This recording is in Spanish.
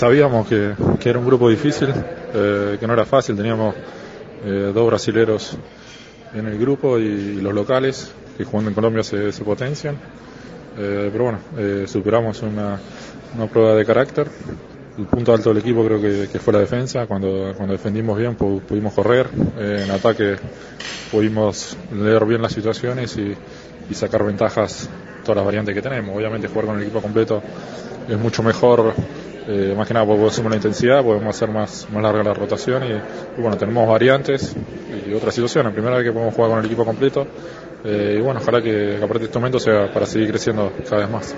sabíamos que, era un grupo difícil, eh, que no era fácil, teníamos eh, dos brasileros en el grupo y, los locales que jugando en Colombia se, potencian. Eh, pero bueno, superamos una, prueba de carácter. El punto alto del equipo creo que, fue la defensa. Cuando, cuando defendimos bien pudimos correr. en ataque pudimos leer bien las situaciones y, y sacar ventajas todas las variantes que tenemos. Obviamente jugar con el equipo completo es mucho mejor eh, más que nada podemos hacer una intensidad, podemos hacer más, más larga la rotación y, bueno, tenemos variantes y otras situaciones. Primera vez que podemos jugar con el equipo completo eh, y bueno, ojalá que, que a partir de este momento sea para seguir creciendo cada vez más.